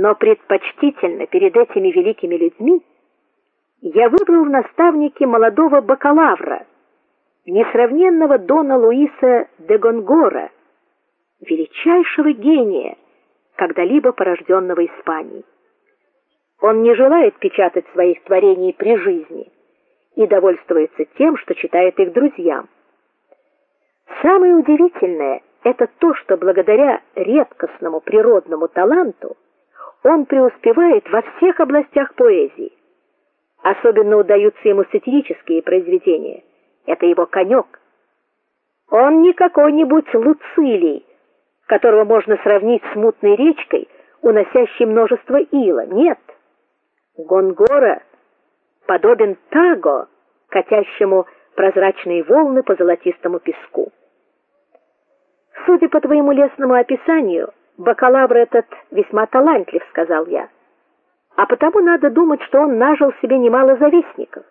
Но предпочтительно перед этими великими людьми я выбрал в наставники молодого бакалавра, несравненного дона Луиса де Гонгора, величайшего гения, когда-либо порожденного Испанией. Он не желает печатать своих творений при жизни и довольствуется тем, что читает их друзьям. Самое удивительное это то, что благодаря редкостному природному таланту он преуспевает во всех областях поэзии. Особенно удаются ему сатирические произведения. Это его конек. Он не какой-нибудь Луцилий, которого можно сравнить с мутной речкой, уносящей множество ила. Нет. Гонгора подобен Таго, катящему прозрачные волны по золотистому песку. Судя по твоему лесному описанию, бакалавр этот весьма талантлив, сказал я. А потому надо думать, что он нажил себе немало завистников.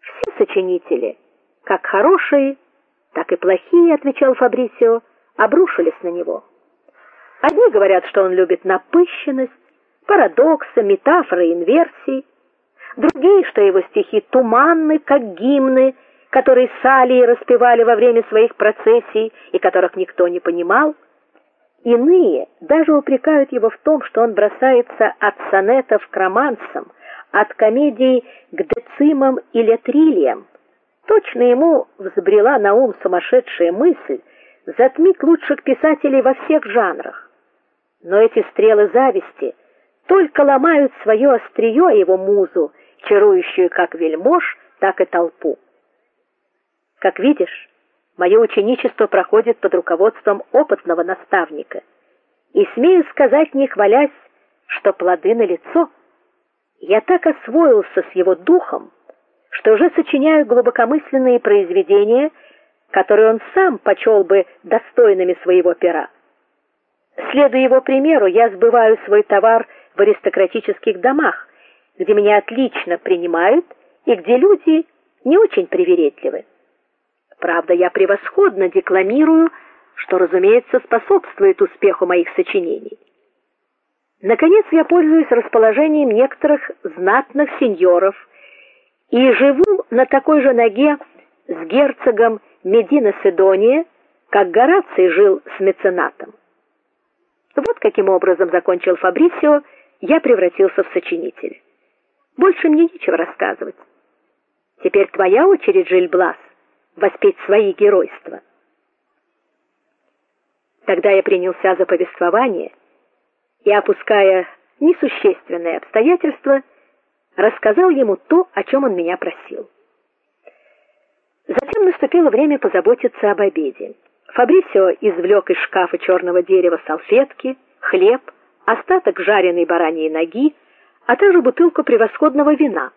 Все сочинители, как хорошие, так и плохие, отвечал Фабрисио, обрушились на него. Одни говорят, что он любит напыщенность, парадоксы, метафоры, инверсии, другие, что его стихи туманны, как гимны, которые Салии распевали во время своих процессий и которых никто не понимал. Иные даже упрекают его в том, что он бросается от сонетов к романсам, от комедий к децимам и летрилиям. Точно ему взбрела на ум сумасшедшая мысль затмить лучших писателей во всех жанрах. Но эти стрелы зависти только ломают свое острие его музу, чарующую как вельмож, так и толпу. Как видишь, мое ученичество проходит под руководством опытного наставника. И смею сказать, не хвалясь, что плоды налицо. Я так освоился с его духом, что уже сочиняю глубокомысленные произведения, которые он сам почел бы достойными своего пера. Следуя его примеру, я сбываю свой товар в аристократических домах, где меня отлично принимают и где люди не очень привередливы. Правда, я превосходно декламирую, что, разумеется, способствует успеху моих сочинений. Наконец, я пользуюсь расположением некоторых знатных сеньоров и живу на такой же ноге с герцогом Медина Сидония, как Гораций жил с меценатом. Вот каким образом закончил Фабрисио, я превратился в сочинителя. Больше мне нечего рассказывать. Теперь твоя очередь, Жильблас воспеть свои геройства. Тогда я принялся за повествование и, опуская несущественные обстоятельства, рассказал ему то, о чем он меня просил. Затем наступило время позаботиться об обеде. Фабрисио извлек из шкафа черного дерева салфетки, хлеб, остаток жареной бараньей ноги, а также бутылку превосходного вина.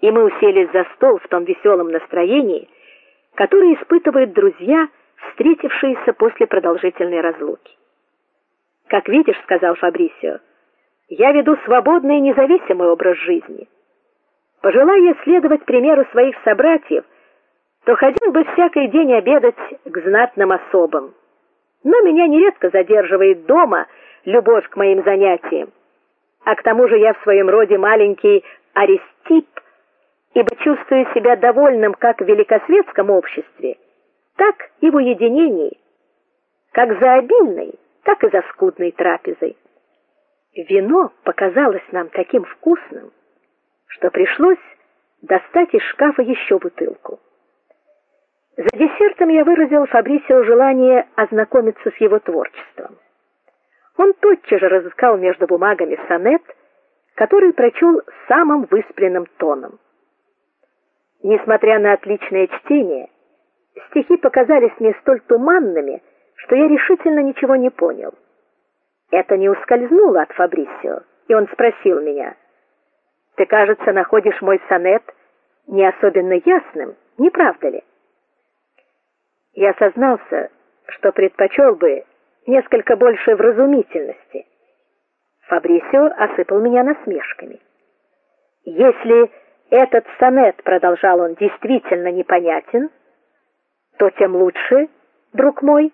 И мы уселись за стол в том веселом настроении, которые испытывают друзья, встретившиеся после продолжительной разлуки. Как видишь, сказал Фабрисио, я веду свободный и независимый образ жизни. Пожелая следовать примеру своих собратьев, то ходил бы всякий день обедать к знатным особам. Но меня нередко задерживает дома любовь к моим занятиям. А к тому же я в своем роде маленький Аристип, ибо чувствую себя довольным как в великосветском обществе, так и в уединении, как за обильной, так и за скудной трапезой. Вино показалось нам таким вкусным, что пришлось достать из шкафа еще бутылку. За десертом я выразил Фабрисио желание ознакомиться с его творчеством. Он тотчас же разыскал между бумагами сонет, который прочел самым выспренным тоном. Несмотря на отличное чтение, стихи показались мне столь туманными, что я решительно ничего не понял. Это не ускользнуло от Фабрисио, и он спросил меня: "Ты, кажется, находишь мой сонет не особенно ясным, не правда ли?" Я сознался, что предпочел бы несколько больше вразумительности. Фабрисио осыпал меня насмешками. Если этот сонет, продолжал он, действительно непонятен, то тем лучше, друг мой,